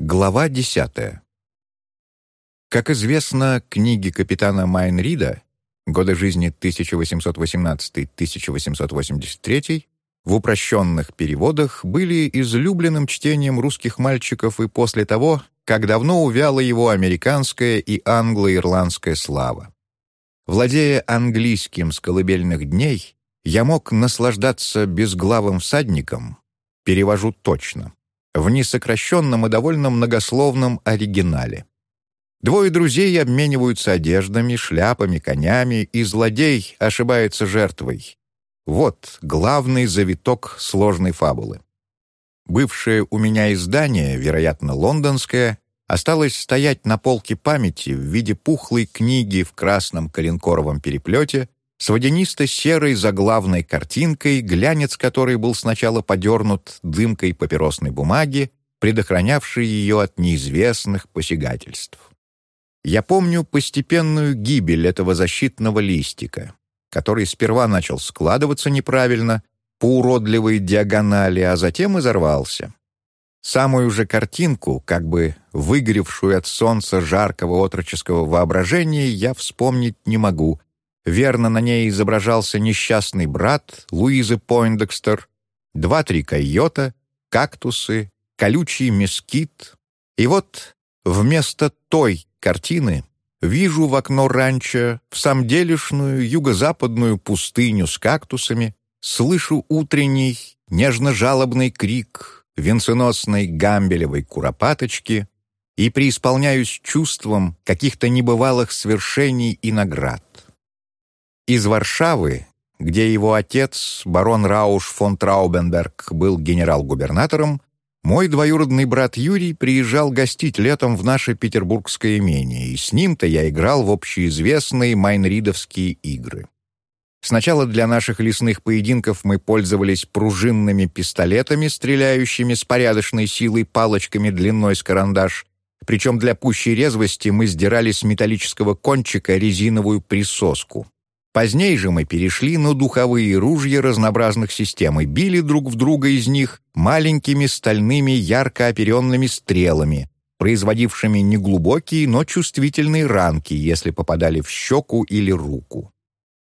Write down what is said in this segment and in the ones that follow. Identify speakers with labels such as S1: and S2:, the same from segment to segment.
S1: Глава 10. Как известно, книги капитана Майнрида годы жизни 1818-1883 в упрощенных переводах были излюбленным чтением русских мальчиков и после того, как давно увяла его американская и англо-ирландская слава. Владея английским с колыбельных дней, я мог наслаждаться безглавым всадником, перевожу точно, в несокращенном и довольно многословном оригинале. Двое друзей обмениваются одеждами, шляпами, конями, и злодей ошибается жертвой. Вот главный завиток сложной фабулы. Бывшее у меня издание, вероятно, лондонское, осталось стоять на полке памяти в виде пухлой книги в красном коленкоровом переплете с водянисто-серой заглавной картинкой, глянец которой был сначала подернут дымкой папиросной бумаги, предохранявшей ее от неизвестных посягательств. Я помню постепенную гибель этого защитного листика, который сперва начал складываться неправильно, по уродливой диагонали, а затем изорвался. Самую же картинку, как бы выгоревшую от солнца жаркого отроческого воображения, я вспомнить не могу, Верно, на ней изображался несчастный брат Луизы Пойндекстер, два-три койота, кактусы, колючий мескит. И вот вместо той картины вижу в окно ранчо в самом делешную юго-западную пустыню с кактусами, слышу утренний нежно-жалобный крик венценосной гамбелевой куропаточки и преисполняюсь чувством каких-то небывалых свершений и наград. Из Варшавы, где его отец, барон Рауш фон Траубенберг, был генерал-губернатором, мой двоюродный брат Юрий приезжал гостить летом в наше петербургское имение, и с ним-то я играл в общеизвестные майнридовские игры. Сначала для наших лесных поединков мы пользовались пружинными пистолетами, стреляющими с порядочной силой палочками длиной с карандаш, причем для пущей резвости мы сдирали с металлического кончика резиновую присоску. Позднее же мы перешли на духовые ружья разнообразных систем и били друг в друга из них маленькими стальными ярко оперенными стрелами, производившими неглубокие, но чувствительные ранки, если попадали в щеку или руку.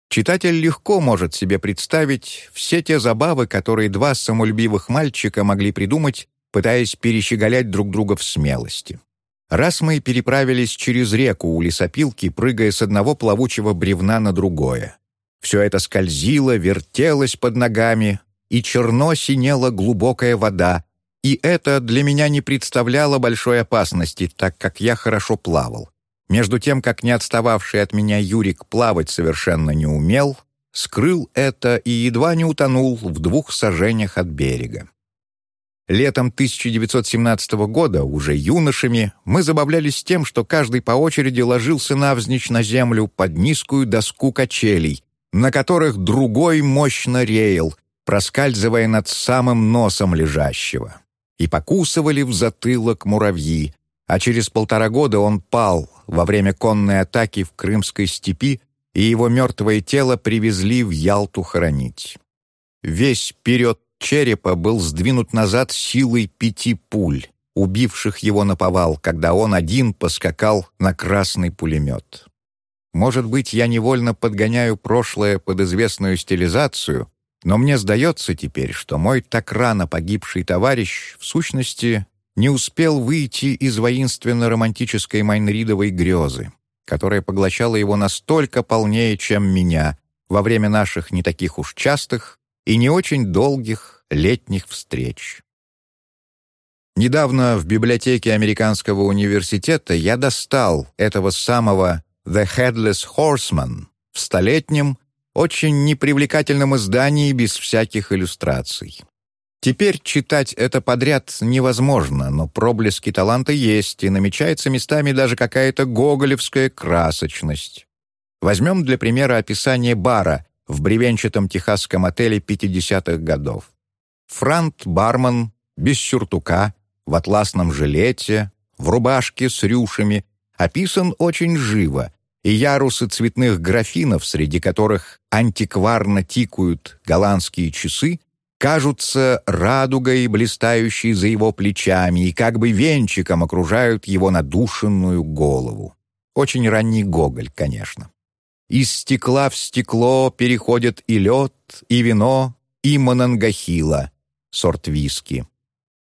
S1: Читатель легко может себе представить все те забавы, которые два самолюбивых мальчика могли придумать, пытаясь перещеголять друг друга в смелости. Раз мы переправились через реку у лесопилки, прыгая с одного плавучего бревна на другое. Все это скользило, вертелось под ногами, и черно синела глубокая вода, и это для меня не представляло большой опасности, так как я хорошо плавал. Между тем, как не отстававший от меня Юрик плавать совершенно не умел, скрыл это и едва не утонул в двух сажениях от берега. Летом 1917 года, уже юношами, мы забавлялись тем, что каждый по очереди ложился навзничь на землю под низкую доску качелей, на которых другой мощно реял, проскальзывая над самым носом лежащего. И покусывали в затылок муравьи, а через полтора года он пал во время конной атаки в Крымской степи, и его мертвое тело привезли в Ялту хоронить. Весь вперед черепа был сдвинут назад силой пяти пуль, убивших его на повал, когда он один поскакал на красный пулемет. Может быть, я невольно подгоняю прошлое под известную стилизацию, но мне сдается теперь, что мой так рано погибший товарищ, в сущности, не успел выйти из воинственно-романтической майнридовой грезы, которая поглощала его настолько полнее, чем меня, во время наших не таких уж частых, и не очень долгих летних встреч. Недавно в библиотеке Американского университета я достал этого самого «The Headless Horseman» в столетнем, очень непривлекательном издании без всяких иллюстраций. Теперь читать это подряд невозможно, но проблески таланта есть, и намечается местами даже какая-то гоголевская красочность. Возьмем для примера описание бара в бревенчатом техасском отеле 50-х годов. Франт бармен, без сюртука, в атласном жилете, в рубашке с рюшами, описан очень живо, и ярусы цветных графинов, среди которых антикварно тикают голландские часы, кажутся радугой, блистающей за его плечами, и как бы венчиком окружают его надушенную голову. Очень ранний Гоголь, конечно. Из стекла в стекло переходят и лед, и вино, и монангахила, сорт виски.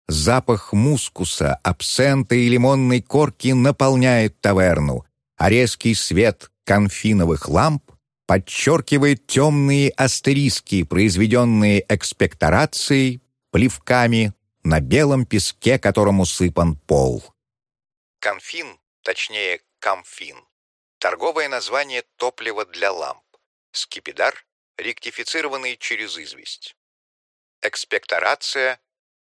S1: Запах мускуса, абсента и лимонной корки наполняет таверну, а резкий свет конфиновых ламп подчеркивает темные астериски, произведенные экспекторацией, плевками на белом песке, которому сыпан пол. Конфин, точнее камфин, торговое название топлива для ламп. Скипидар, ректифицированный через известь. Экспекторация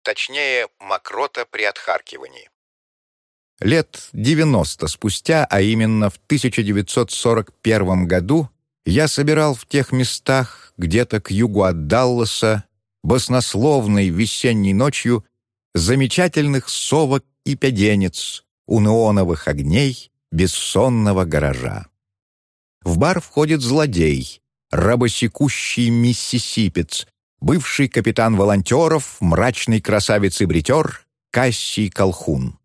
S1: точнее мокрота при отхаркивании. Лет 90 спустя, а именно в 1941 году, я собирал в тех местах, где-то к югу от Далласа, баснословной весенней ночью, замечательных совок и пяденец у неоновых огней бессонного гаража. В бар входит злодей, рабосекущий миссисипец, бывший капитан волонтеров, мрачный красавец и бритер Кассий Колхун.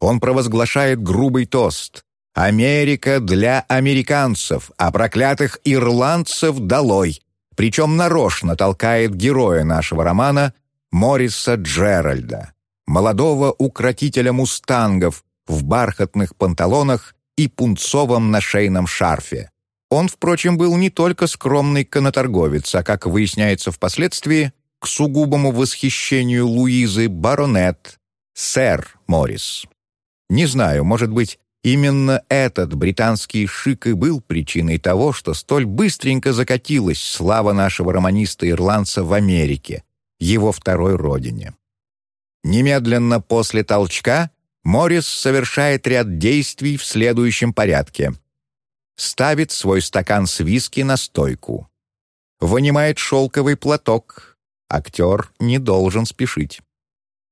S1: Он провозглашает грубый тост «Америка для американцев, а проклятых ирландцев долой», причем нарочно толкает героя нашего романа Мориса Джеральда, молодого укротителя мустангов в бархатных панталонах и пунцовом нашейном шарфе, он, впрочем, был не только скромный канаторговец, а, как выясняется впоследствии, к сугубому восхищению Луизы баронет, сэр Моррис. Не знаю, может быть, именно этот британский шик и был причиной того, что столь быстренько закатилась слава нашего романиста-ирландца в Америке, его второй родине. Немедленно после толчка Моррис совершает ряд действий в следующем порядке — ставит свой стакан с виски на стойку. Вынимает шелковый платок. Актер не должен спешить.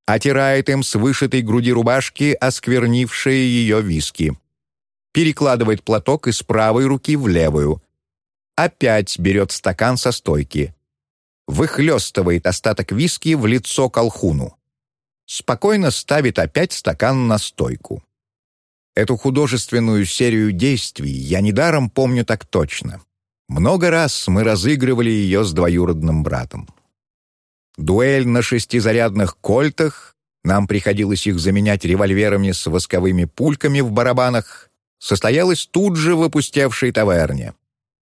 S1: Отирает им с вышитой груди рубашки осквернившие ее виски. Перекладывает платок из правой руки в левую. Опять берет стакан со стойки. Выхлестывает остаток виски в лицо колхуну. Спокойно ставит опять стакан на стойку. Эту художественную серию действий я недаром помню так точно. Много раз мы разыгрывали ее с двоюродным братом. Дуэль на шестизарядных кольтах, нам приходилось их заменять револьверами с восковыми пульками в барабанах, состоялась тут же в опустевшей таверне.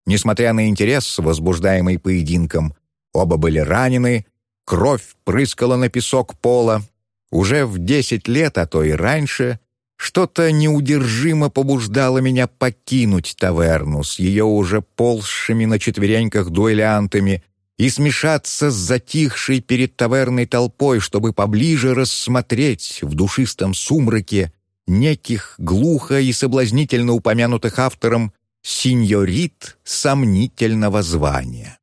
S1: Несмотря на интерес, возбуждаемый поединком, оба были ранены, кровь прыскала на песок пола. Уже в десять лет, а то и раньше, что-то неудержимо побуждало меня покинуть таверну с ее уже ползшими на четвереньках дуэлянтами и смешаться с затихшей перед таверной толпой, чтобы поближе рассмотреть в душистом сумраке неких глухо и соблазнительно упомянутых автором синьорит сомнительного звания.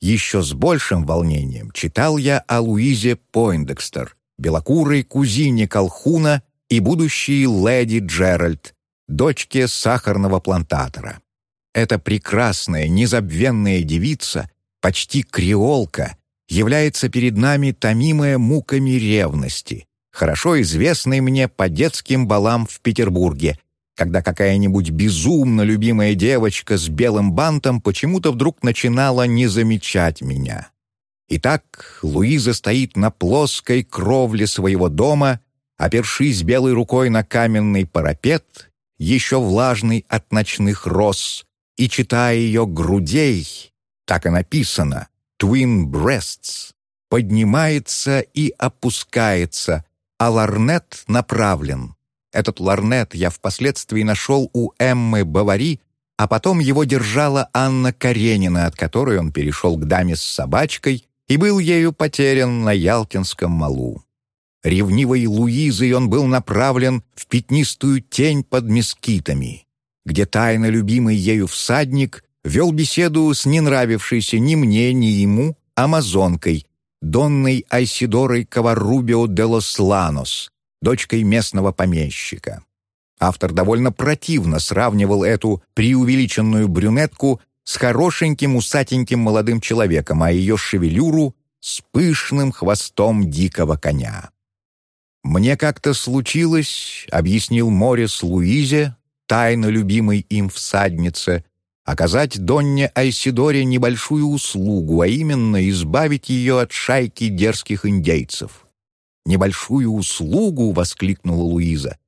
S1: Еще с большим волнением читал я о Луизе Пойндекстер, белокурой кузине Колхуна и будущей леди Джеральд, дочке сахарного плантатора. Эта прекрасная, незабвенная девица, почти креолка, является перед нами томимая муками ревности, хорошо известной мне по детским балам в Петербурге, когда какая-нибудь безумно любимая девочка с белым бантом почему-то вдруг начинала не замечать меня. Итак, Луиза стоит на плоской кровле своего дома опершись белой рукой на каменный парапет, еще влажный от ночных роз, и читая ее грудей, так и написано «Twin Breasts», поднимается и опускается, а ларнет направлен. Этот ларнет я впоследствии нашел у Эммы Бавари, а потом его держала Анна Каренина, от которой он перешел к даме с собачкой и был ею потерян на Ялтинском малу. Ревнивой Луизой он был направлен в пятнистую тень под мескитами, где тайно любимый ею всадник вел беседу с не нравившейся ни мне, ни ему амазонкой, Донной Айсидорой Каварубио де лос Ланос, дочкой местного помещика. Автор довольно противно сравнивал эту преувеличенную брюнетку с хорошеньким усатеньким молодым человеком, а ее шевелюру — с пышным хвостом дикого коня. «Мне как-то случилось», — объяснил Морис Луизе, тайно любимой им всаднице, оказать Донне Айсидоре небольшую услугу, а именно избавить ее от шайки дерзких индейцев. «Небольшую услугу!» — воскликнула Луиза.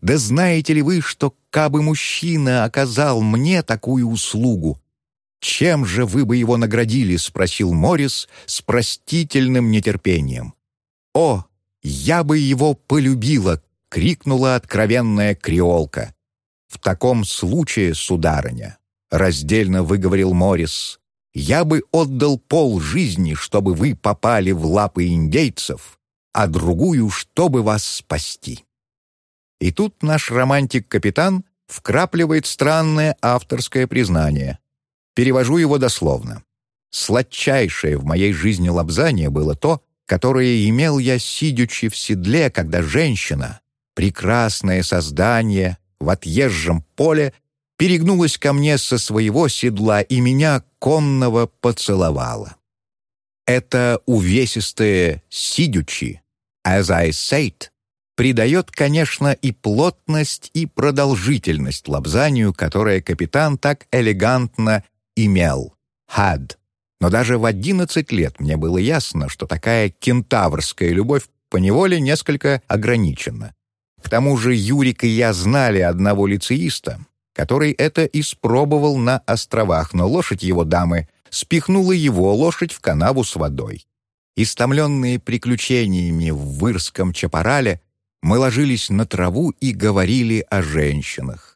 S1: «Да знаете ли вы, что кабы мужчина оказал мне такую услугу, чем же вы бы его наградили?» — спросил Морис с простительным нетерпением. «О, я бы его полюбила!» — крикнула откровенная креолка. «В таком случае, сударыня», — раздельно выговорил Морис, «я бы отдал пол жизни, чтобы вы попали в лапы индейцев, а другую, чтобы вас спасти». И тут наш романтик-капитан вкрапливает странное авторское признание. Перевожу его дословно. «Сладчайшее в моей жизни лобзание было то, которое имел я, сидячи в седле, когда женщина, прекрасное создание, в отъезжем поле, перегнулась ко мне со своего седла и меня конного поцеловала. Это увесистое «сидючи», «as I said», придает, конечно, и плотность, и продолжительность лобзанию, которое капитан так элегантно имел, had. Но даже в одиннадцать лет мне было ясно, что такая кентаврская любовь поневоле несколько ограничена. К тому же Юрик и я знали одного лицеиста, который это испробовал на островах, но лошадь его дамы спихнула его лошадь в канаву с водой. Истомленные приключениями в Вырском Чапарале, мы ложились на траву и говорили о женщинах.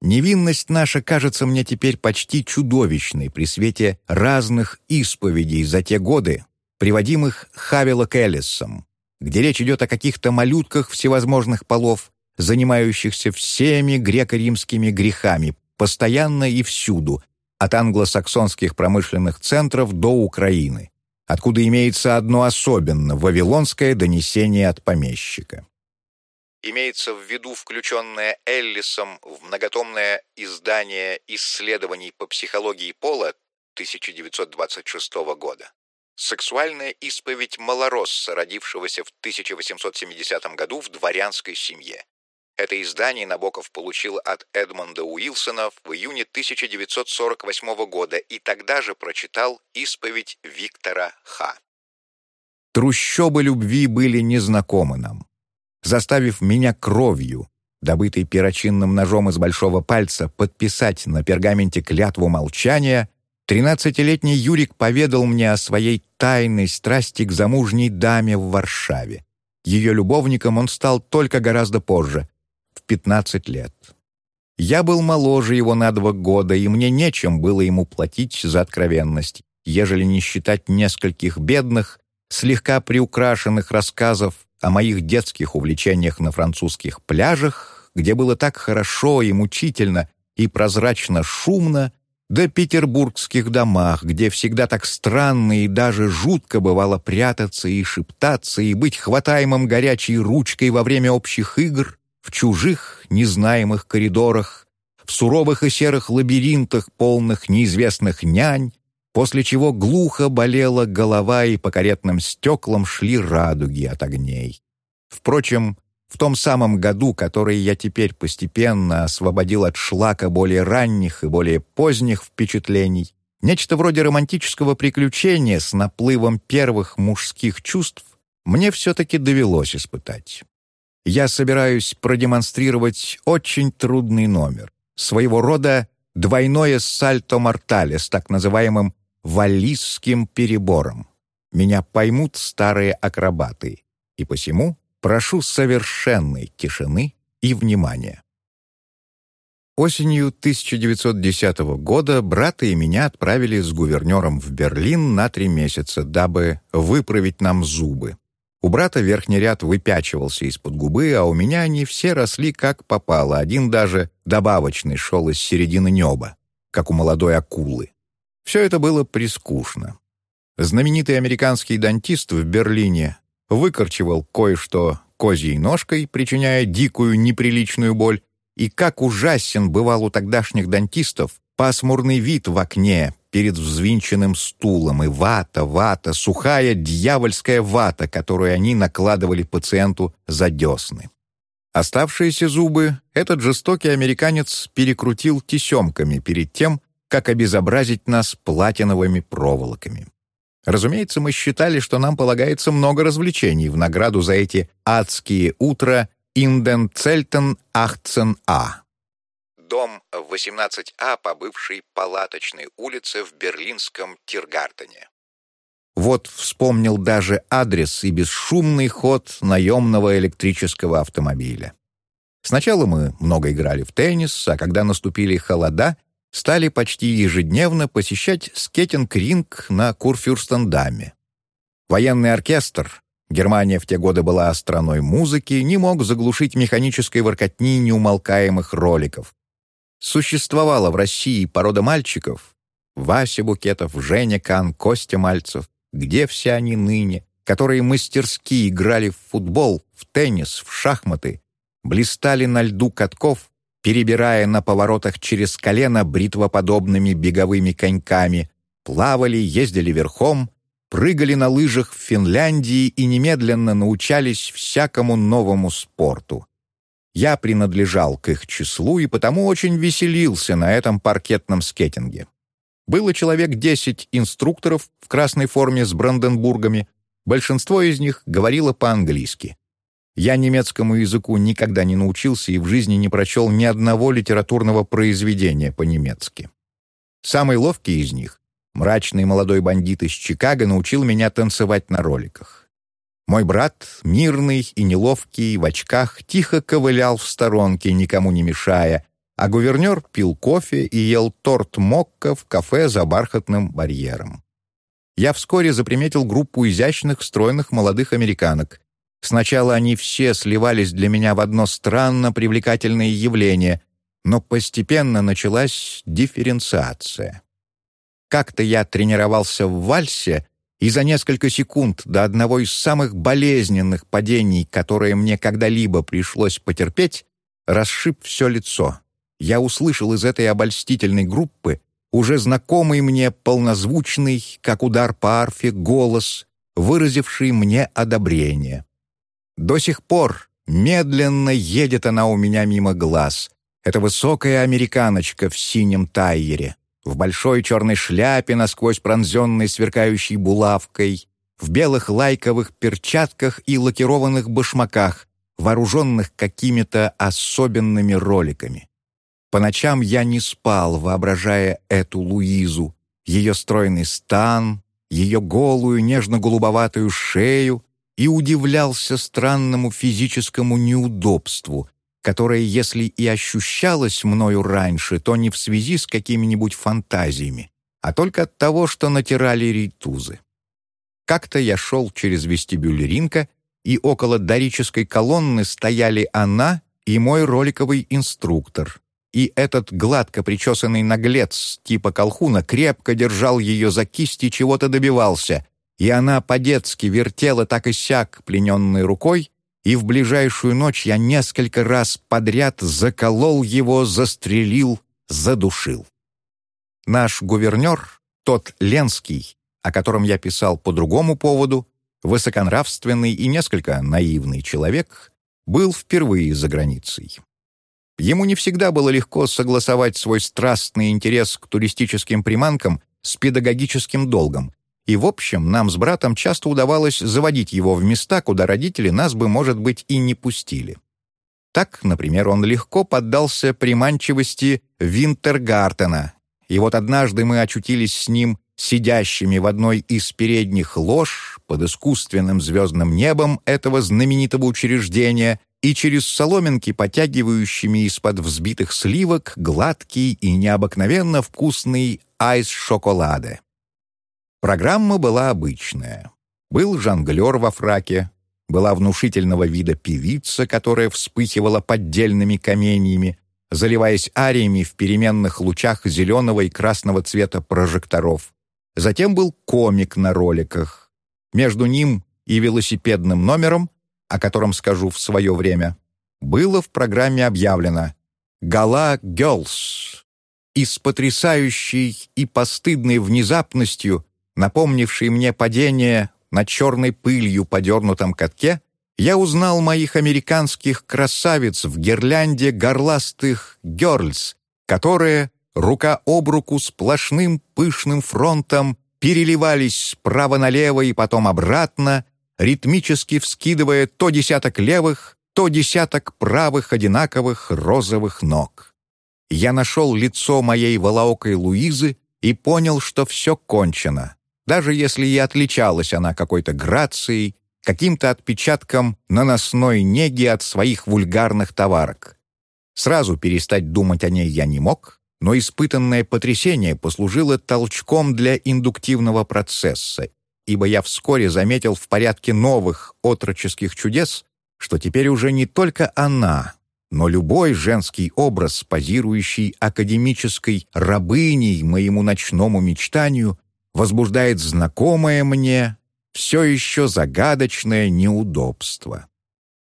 S1: Невинность наша кажется мне теперь почти чудовищной при свете разных исповедей за те годы, приводимых Хавилок Эллисом, где речь идет о каких-то малютках всевозможных полов, занимающихся всеми греко-римскими грехами, постоянно и всюду, от англосаксонских промышленных центров до Украины, откуда имеется одно особенно – вавилонское донесение от помещика. Имеется в виду включенное Эллисом в многотомное издание исследований по психологии пола 1926 года. Сексуальная исповедь малоросса, родившегося в 1870 году в дворянской семье. Это издание Набоков получил от Эдмонда Уилсона в июне 1948 года и тогда же прочитал исповедь Виктора Х. Трущобы любви были незнакомы нам. Заставив меня кровью, добытой перочинным ножом из большого пальца, подписать на пергаменте клятву молчания, Тринадцатилетний Юрик поведал мне о своей тайной страсти к замужней даме в Варшаве. Ее любовником он стал только гораздо позже, в пятнадцать лет. Я был моложе его на два года, и мне нечем было ему платить за откровенность, ежели не считать нескольких бедных, слегка приукрашенных рассказов о моих детских увлечениях на французских пляжах, где было так хорошо и мучительно, и прозрачно шумно, до петербургских домах, где всегда так странно и даже жутко бывало прятаться и шептаться и быть хватаемым горячей ручкой во время общих игр в чужих, незнаемых коридорах, в суровых и серых лабиринтах, полных неизвестных нянь, после чего глухо болела голова и по каретным стеклам шли радуги от огней. Впрочем, в том самом году, который я теперь постепенно освободил от шлака более ранних и более поздних впечатлений, нечто вроде романтического приключения с наплывом первых мужских чувств мне все-таки довелось испытать. Я собираюсь продемонстрировать очень трудный номер, своего рода двойное сальто-мортале с так называемым валлисским перебором. Меня поймут старые акробаты, и посему прошу совершенной тишины и внимания. Осенью 1910 года брата и меня отправили с гувернером в Берлин на три месяца, дабы выправить нам зубы. У брата верхний ряд выпячивался из-под губы, а у меня они все росли как попало, один даже добавочный шел из середины неба, как у молодой акулы. Все это было прискучно. Знаменитый американский дантист в Берлине выкорчевал кое-что козьей ножкой, причиняя дикую неприличную боль, и как ужасен бывал у тогдашних дантистов пасмурный вид в окне, перед взвинченным стулом, и вата, вата, сухая дьявольская вата, которую они накладывали пациенту за десны. Оставшиеся зубы этот жестокий американец перекрутил тесемками перед тем, как обезобразить нас платиновыми проволоками. Разумеется, мы считали, что нам полагается много развлечений в награду за эти адские утра Инден Цельтен Ахцен А. Дом 18А по бывшей палаточной улице в берлинском Тиргартене. Вот вспомнил даже адрес и бесшумный ход наемного электрического автомобиля. Сначала мы много играли в теннис, а когда наступили холода, стали почти ежедневно посещать скетинг-ринг на Курфюрстендаме. Военный оркестр, Германия в те годы была страной музыки, не мог заглушить механической воркотни неумолкаемых роликов. Существовала в России порода мальчиков — Вася Букетов, Женя Кан, Костя Мальцев, где все они ныне, которые мастерски играли в футбол, в теннис, в шахматы, блистали на льду катков, перебирая на поворотах через колено бритвоподобными беговыми коньками, плавали, ездили верхом, прыгали на лыжах в Финляндии и немедленно научались всякому новому спорту. Я принадлежал к их числу и потому очень веселился на этом паркетном скетинге. Было человек десять инструкторов в красной форме с бранденбургами, большинство из них говорило по-английски. Я немецкому языку никогда не научился и в жизни не прочел ни одного литературного произведения по-немецки. Самый ловкий из них, мрачный молодой бандит из Чикаго, научил меня танцевать на роликах. Мой брат, мирный и неловкий, в очках, тихо ковылял в сторонке, никому не мешая, а гувернер пил кофе и ел торт Мокко в кафе за бархатным барьером. Я вскоре заприметил группу изящных, стройных молодых американок, Сначала они все сливались для меня в одно странно привлекательное явление, но постепенно началась дифференциация. Как-то я тренировался в вальсе, и за несколько секунд до одного из самых болезненных падений, которые мне когда-либо пришлось потерпеть, расшиб все лицо. Я услышал из этой обольстительной группы уже знакомый мне полнозвучный, как удар по арфе, голос, выразивший мне одобрение. До сих пор медленно едет она у меня мимо глаз. Это высокая американочка в синем тайере, в большой черной шляпе, насквозь пронзенной сверкающей булавкой, в белых лайковых перчатках и лакированных башмаках, вооруженных какими-то особенными роликами. По ночам я не спал, воображая эту Луизу, ее стройный стан, ее голую нежно-голубоватую шею, и удивлялся странному физическому неудобству, которое, если и ощущалось мною раньше, то не в связи с какими-нибудь фантазиями, а только от того, что натирали рейтузы. Как-то я шел через вестибюль ринка, и около дорической колонны стояли она и мой роликовый инструктор. И этот гладко причесанный наглец типа колхуна крепко держал ее за кисти чего-то добивался, и она по-детски вертела так и сяк плененной рукой, и в ближайшую ночь я несколько раз подряд заколол его, застрелил, задушил. Наш гувернер, тот Ленский, о котором я писал по другому поводу, высоконравственный и несколько наивный человек, был впервые за границей. Ему не всегда было легко согласовать свой страстный интерес к туристическим приманкам с педагогическим долгом, и, в общем, нам с братом часто удавалось заводить его в места, куда родители нас бы, может быть, и не пустили. Так, например, он легко поддался приманчивости Винтергартена, и вот однажды мы очутились с ним сидящими в одной из передних лож под искусственным звездным небом этого знаменитого учреждения и через соломинки, потягивающими из-под взбитых сливок гладкий и необыкновенно вкусный айс-шоколаде. Программа была обычная. Был жонглер во фраке, была внушительного вида певица, которая вспыхивала поддельными каменьями, заливаясь ариями в переменных лучах зеленого и красного цвета прожекторов. Затем был комик на роликах. Между ним и велосипедным номером, о котором скажу в свое время, было в программе объявлено «Гала Girls» и с потрясающей и постыдной внезапностью, напомнившей мне падение на черной пылью подернутом катке, я узнал моих американских красавиц в гирлянде горластых «герльс», которые, рука об руку сплошным пышным фронтом, переливались справа налево и потом обратно, ритмически вскидывая то десяток левых, то десяток правых одинаковых розовых ног. Я нашел лицо моей волоокой Луизы и понял, что все кончено, даже если и отличалась она какой-то грацией, каким-то отпечатком наносной неги от своих вульгарных товарок. Сразу перестать думать о ней я не мог, но испытанное потрясение послужило толчком для индуктивного процесса, ибо я вскоре заметил в порядке новых отроческих чудес, что теперь уже не только она, но любой женский образ, позирующий академической рабыней моему ночному мечтанию, возбуждает знакомое мне, все еще загадочное неудобство.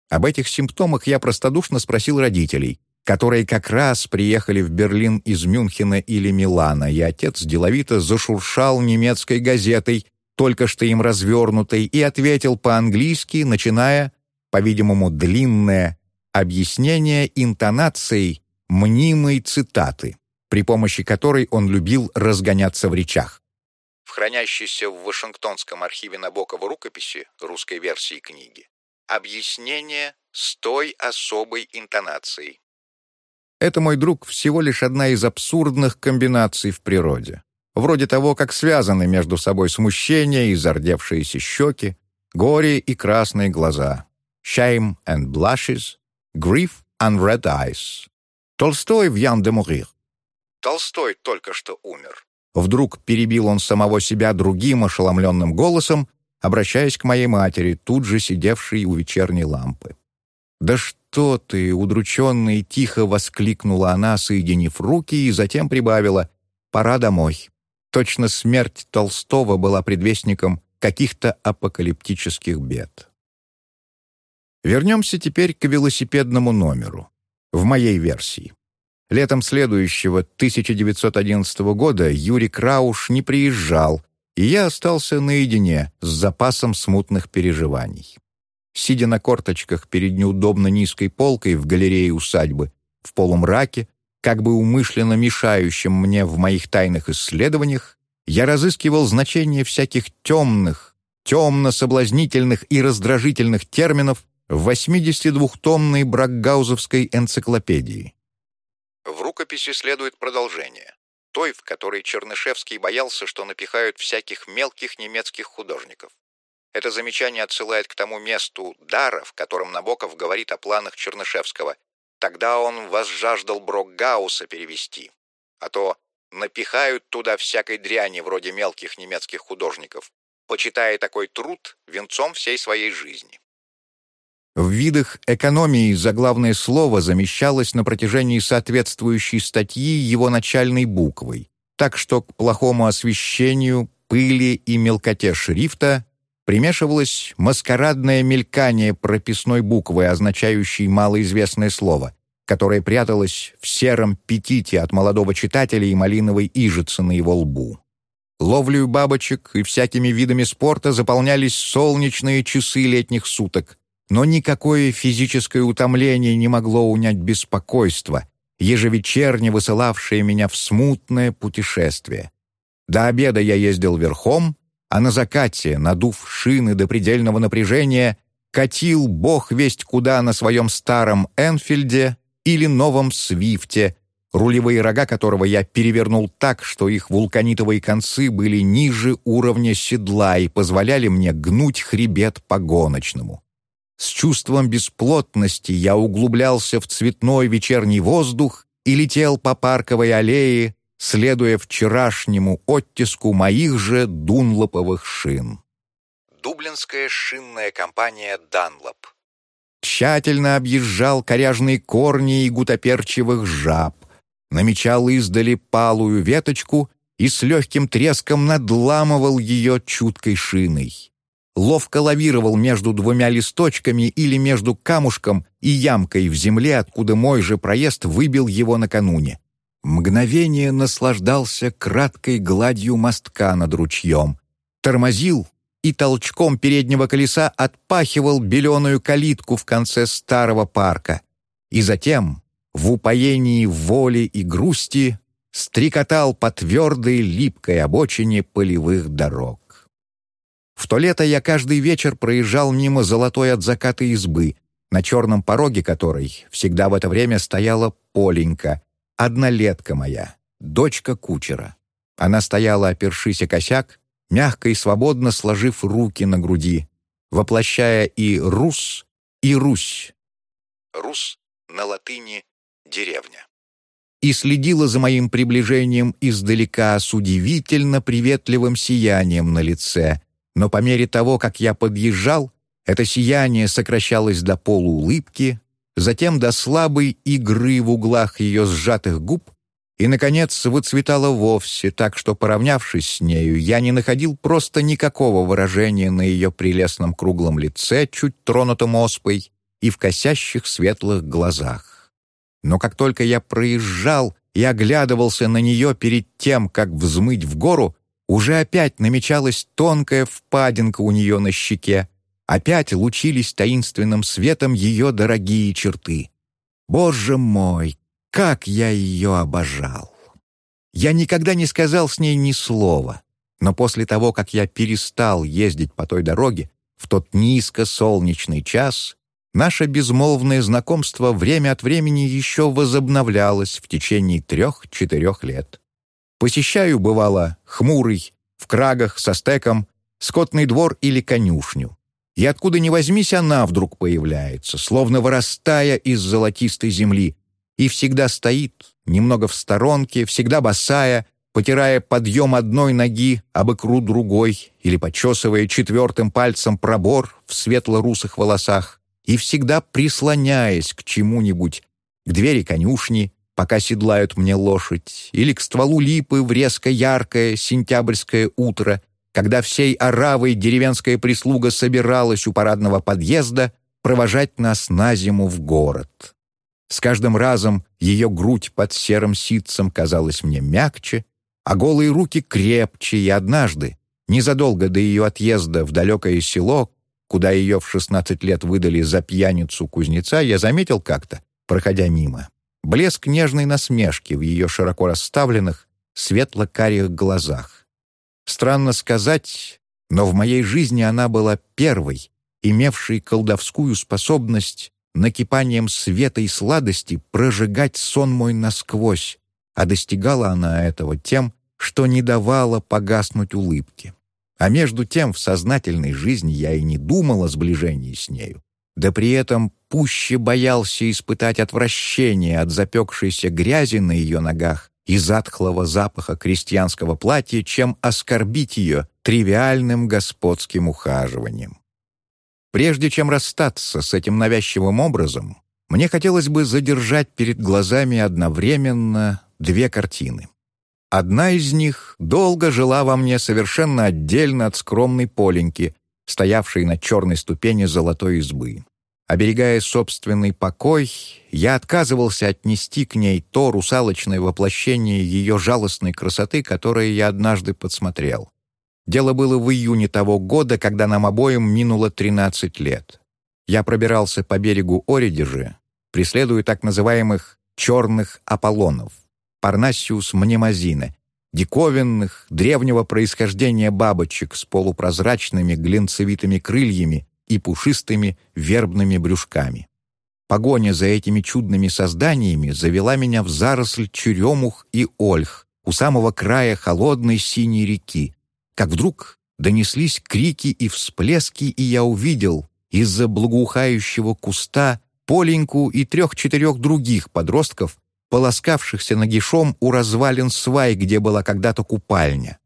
S1: Об этих симптомах я простодушно спросил родителей, которые как раз приехали в Берлин из Мюнхена или Милана, и отец деловито зашуршал немецкой газетой, только что им развернутой, и ответил по-английски, начиная, по-видимому, длинное объяснение интонацией мнимой цитаты, при помощи которой он любил разгоняться в речах в хранящейся в Вашингтонском архиве Набокова рукописи русской версии книги, объяснение с той особой интонацией. Это, мой друг, всего лишь одна из абсурдных комбинаций в природе. Вроде того, как связаны между собой смущение и зардевшиеся щеки, горе и красные глаза, shame and blushes, grief and red eyes. Толстой в Ян де Мурир. Толстой только что умер. Вдруг перебил он самого себя другим ошеломленным голосом, обращаясь к моей матери, тут же сидевшей у вечерней лампы. «Да что ты!» — удрученно и тихо воскликнула она, соединив руки, и затем прибавила «Пора домой». Точно смерть Толстого была предвестником каких-то апокалиптических бед. Вернемся теперь к велосипедному номеру. В моей версии. Летом следующего 1911 года Юрий Крауш не приезжал, и я остался наедине с запасом смутных переживаний. Сидя на корточках перед неудобно низкой полкой в галерее усадьбы, в полумраке, как бы умышленно мешающим мне в моих тайных исследованиях, я разыскивал значение всяких темных, темно-соблазнительных и раздражительных терминов в 82-томной Бракгаузовской энциклопедии. В рукописи следует продолжение, той, в которой Чернышевский боялся, что напихают всяких мелких немецких художников. Это замечание отсылает к тому месту дара, в котором Набоков говорит о планах Чернышевского. Тогда он возжаждал Брокгауса перевести. А то напихают туда всякой дряни вроде мелких немецких художников, почитая такой труд венцом всей своей жизни. В видах экономии заглавное слово замещалось на протяжении соответствующей статьи его начальной буквой, так что к плохому освещению, пыли и мелкоте шрифта примешивалось маскарадное мелькание прописной буквы, означающей малоизвестное слово, которое пряталось в сером петите от молодого читателя и малиновой ижицы на его лбу. Ловлею бабочек и всякими видами спорта заполнялись солнечные часы летних суток, но никакое физическое утомление не могло унять беспокойство, ежевечерне высылавшее меня в смутное путешествие. До обеда я ездил верхом, а на закате, надув шины до предельного напряжения, катил бог весть куда на своем старом Энфильде или новом Свифте, рулевые рога которого я перевернул так, что их вулканитовые концы были ниже уровня седла и позволяли мне гнуть хребет по гоночному. С чувством бесплотности я углублялся в цветной вечерний воздух и летел по парковой аллее, следуя вчерашнему оттиску моих же дунлоповых шин. Дублинская шинная компания «Данлоп». Тщательно объезжал коряжные корни и гутоперчивых жаб, намечал издали палую веточку и с легким треском надламывал ее чуткой шиной ловко лавировал между двумя листочками или между камушком и ямкой в земле, откуда мой же проезд выбил его накануне. мгновение наслаждался краткой гладью мостка над ручьем, тормозил и толчком переднего колеса отпахивал беленую калитку в конце старого парка. И затем, в упоении воли и грусти, стрекотал по твердой липкой обочине полевых дорог. В то лето я каждый вечер проезжал мимо золотой от заката избы, на черном пороге которой всегда в это время стояла Поленька, однолетка моя, дочка кучера. Она стояла, опершись о косяк, мягко и свободно сложив руки на груди, воплощая и «рус», и «русь». «Рус» на латыни «деревня». И следила за моим приближением издалека с удивительно приветливым сиянием на лице, но по мере того, как я подъезжал, это сияние сокращалось до полуулыбки, затем до слабой игры в углах ее сжатых губ и, наконец, выцветала вовсе, так что, поравнявшись с нею, я не находил просто никакого выражения на ее прелестном круглом лице, чуть тронутом оспой, и в косящих светлых глазах. Но как только я проезжал и оглядывался на нее перед тем, как взмыть в гору, уже опять намечалась тонкая впадинка у нее на щеке, опять лучились таинственным светом ее дорогие черты. Боже мой, как я ее обожал! Я никогда не сказал с ней ни слова, но после того, как я перестал ездить по той дороге, в тот низко-солнечный час, наше безмолвное знакомство время от времени еще возобновлялось в течение трех-четырех лет. Посещаю, бывало, хмурый, в крагах, со стеком, скотный двор или конюшню. И откуда ни возьмись, она вдруг появляется, словно вырастая из золотистой земли, и всегда стоит, немного в сторонке, всегда босая, потирая подъем одной ноги об икру другой или почесывая четвертым пальцем пробор в светло-русых волосах и всегда прислоняясь к чему-нибудь, к двери конюшни, пока седлают мне лошадь, или к стволу липы в резко яркое сентябрьское утро, когда всей оравой деревенская прислуга собиралась у парадного подъезда провожать нас на зиму в город. С каждым разом ее грудь под серым ситцем казалась мне мягче, а голые руки крепче, и однажды, незадолго до ее отъезда в далекое село, куда ее в 16 лет выдали за пьяницу кузнеца, я заметил как-то, проходя мимо, блеск нежной насмешки в ее широко расставленных, светло-карих глазах. Странно сказать, но в моей жизни она была первой, имевшей колдовскую способность накипанием света и сладости прожигать сон мой насквозь, а достигала она этого тем, что не давала погаснуть улыбке. А между тем в сознательной жизни я и не думал о сближении с нею, да при этом пуще боялся испытать отвращение от запекшейся грязи на ее ногах и затхлого запаха крестьянского платья, чем оскорбить ее тривиальным господским ухаживанием. Прежде чем расстаться с этим навязчивым образом, мне хотелось бы задержать перед глазами одновременно две картины. Одна из них долго жила во мне совершенно отдельно от скромной Поленьки, стоявшей на черной ступени золотой избы. Оберегая собственный покой, я отказывался отнести к ней то русалочное воплощение ее жалостной красоты, которое я однажды подсмотрел. Дело было в июне того года, когда нам обоим минуло 13 лет. Я пробирался по берегу Оридежи, преследуя так называемых «черных Аполлонов» Парнассиус мнемозина, диковинных, древнего происхождения бабочек с полупрозрачными глинцевитыми крыльями и пушистыми вербными брюшками. Погоня за этими чудными созданиями завела меня в заросль черемух и ольх у самого края холодной синей реки, как вдруг донеслись крики и всплески, и я увидел из-за благоухающего куста Поленьку и трех-четырех других подростков, полоскавшихся нагишом у развалин свай, где была когда-то купальня.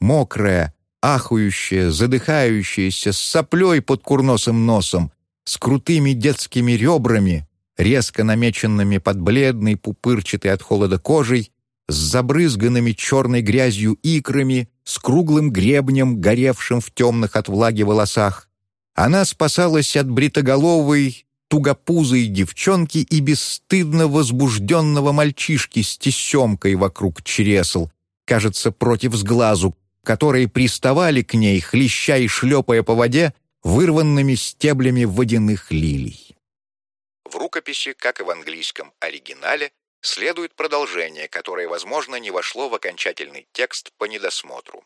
S1: Мокрая, ахающая, задыхающаяся, с соплей под курносым носом, с крутыми детскими ребрами, резко намеченными под бледной, пупырчатой от холода кожей, с забрызганными черной грязью икрами, с круглым гребнем, горевшим в темных от влаги волосах. Она спасалась от бритоголовой, тугопузой девчонки и бесстыдно возбужденного мальчишки с тесемкой вокруг чресл, кажется, против сглазу, которые приставали к ней, хлеща и шлепая по воде, вырванными стеблями водяных лилий. В рукописи, как и в английском оригинале, следует продолжение, которое, возможно, не вошло в окончательный текст по недосмотру.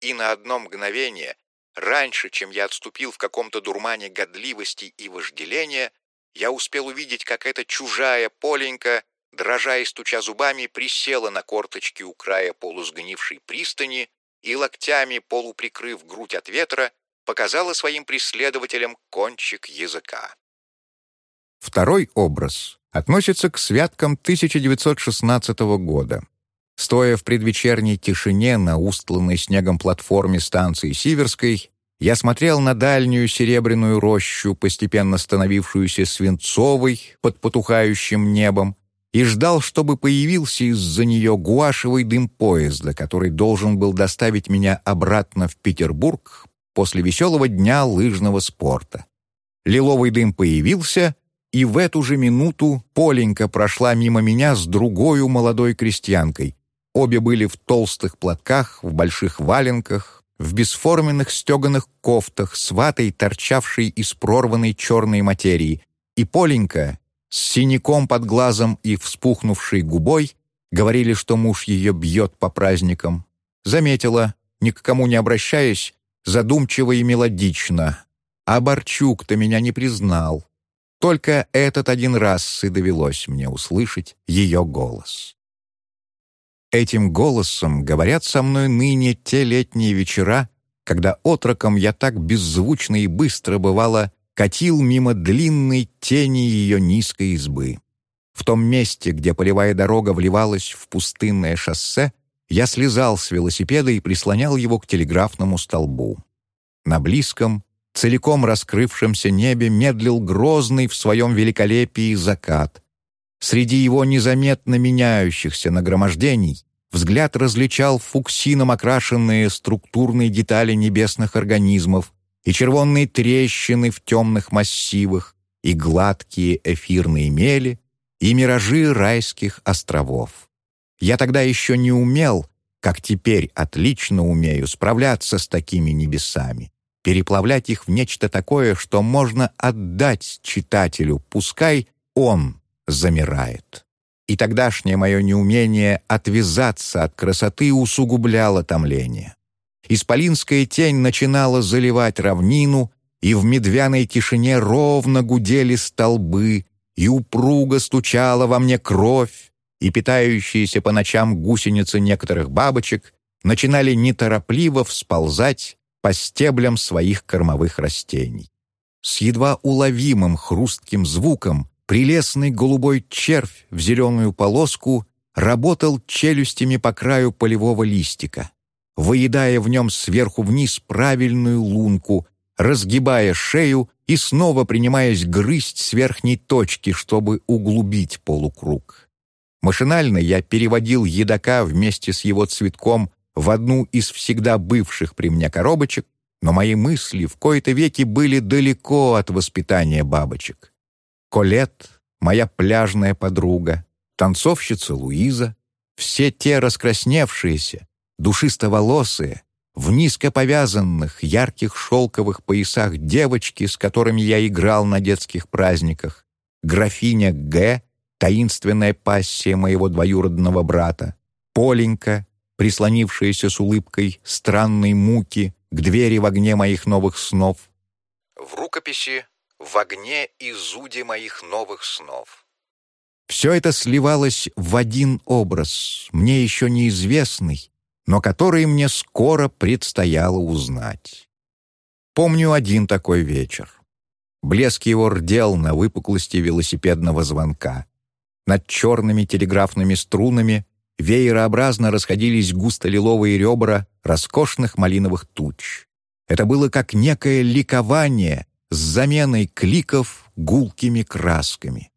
S1: И на одно мгновение, раньше, чем я отступил в каком-то дурмане годливости и вожделения, я успел увидеть, как эта чужая Поленька, дрожа и стуча зубами, присела на корточки у края полусгнившей пристани и локтями, полуприкрыв грудь от ветра, показала своим преследователям кончик языка. Второй образ относится к святкам 1916 года. Стоя в предвечерней тишине на устланной снегом платформе станции Сиверской, я смотрел на дальнюю серебряную рощу, постепенно становившуюся свинцовой под потухающим небом, и ждал, чтобы появился из-за нее гуашевый дым поезда, который должен был доставить меня обратно в Петербург после веселого дня лыжного спорта. Лиловый дым появился, и в эту же минуту Поленька прошла мимо меня с другой молодой крестьянкой. Обе были в толстых платках, в больших валенках, в бесформенных стеганых кофтах с ватой, торчавшей из прорванной черной материи, и Поленька, с синяком под глазом и вспухнувшей губой, говорили, что муж ее бьет по праздникам. Заметила, ни к кому не обращаясь, задумчиво и мелодично. «А Борчук-то меня не признал. Только этот один раз и довелось мне услышать ее голос. Этим голосом говорят со мной ныне те летние вечера, когда отроком я так беззвучно и быстро бывало катил мимо длинной тени ее низкой избы. В том месте, где полевая дорога вливалась в пустынное шоссе, я слезал с велосипеда и прислонял его к телеграфному столбу. На близком, целиком раскрывшемся небе медлил грозный в своем великолепии закат. Среди его незаметно меняющихся нагромождений взгляд различал фуксином окрашенные структурные детали небесных организмов и червонные трещины в темных массивах, и гладкие эфирные мели, и миражи райских островов. Я тогда еще не умел, как теперь отлично умею, справляться с такими небесами переплавлять их в нечто такое, что можно отдать читателю, пускай он замирает. И тогдашнее мое неумение отвязаться от красоты усугубляло томление. Исполинская тень начинала заливать равнину, и в медвяной тишине ровно гудели столбы, и упруго стучала во мне кровь, и питающиеся по ночам гусеницы некоторых бабочек начинали неторопливо всползать по стеблям своих кормовых растений. С едва уловимым хрустким звуком прелестный голубой червь в зеленую полоску работал челюстями по краю полевого листика, выедая в нем сверху вниз правильную лунку, разгибая шею и снова принимаясь грызть с верхней точки, чтобы углубить полукруг. Машинально я переводил едока вместе с его цветком в одну из всегда бывших при мне коробочек, но мои мысли в кои-то веки были далеко от воспитания бабочек. Колет, моя пляжная подруга, танцовщица Луиза, все те раскрасневшиеся, душистоволосые, в низко повязанных, ярких шелковых поясах девочки, с которыми я играл на детских праздниках, графиня Г., таинственная пассия моего двоюродного брата, Поленька, прислонившаяся с улыбкой странной муки к двери в огне моих новых снов. В рукописи «В огне и зуде моих новых снов». Все это сливалось в один образ, мне еще неизвестный, но который мне скоро предстояло узнать. Помню один такой вечер. Блеск его рдел на выпуклости велосипедного звонка. Над черными телеграфными струнами веерообразно расходились густо-лиловые ребра роскошных малиновых туч. Это было как некое ликование с заменой кликов гулкими красками.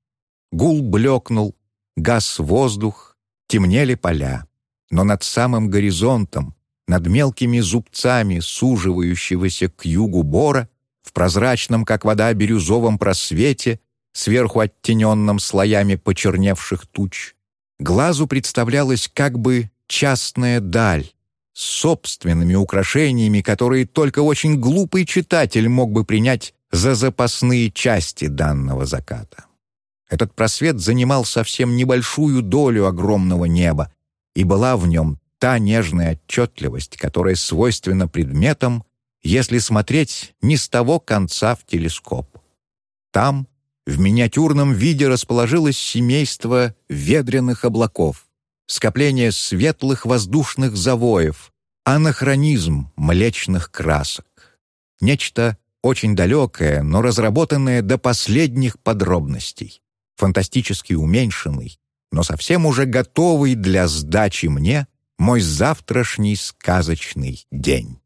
S1: Гул блекнул, газ воздух, темнели поля. Но над самым горизонтом, над мелкими зубцами суживающегося к югу бора, в прозрачном, как вода, бирюзовом просвете сверху оттененном слоями почерневших туч, глазу представлялась как бы частная даль с собственными украшениями, которые только очень глупый читатель мог бы принять за запасные части данного заката. Этот просвет занимал совсем небольшую долю огромного неба, и была в нем та нежная отчетливость, которая свойственна предметам, если смотреть не с того конца в телескоп. Там, в миниатюрном виде, расположилось семейство ведренных облаков, скопление светлых воздушных завоев, анахронизм млечных красок. Нечто очень далекое, но разработанное до последних подробностей, фантастически уменьшенный, но совсем уже готовый для сдачи мне мой завтрашний сказочный день.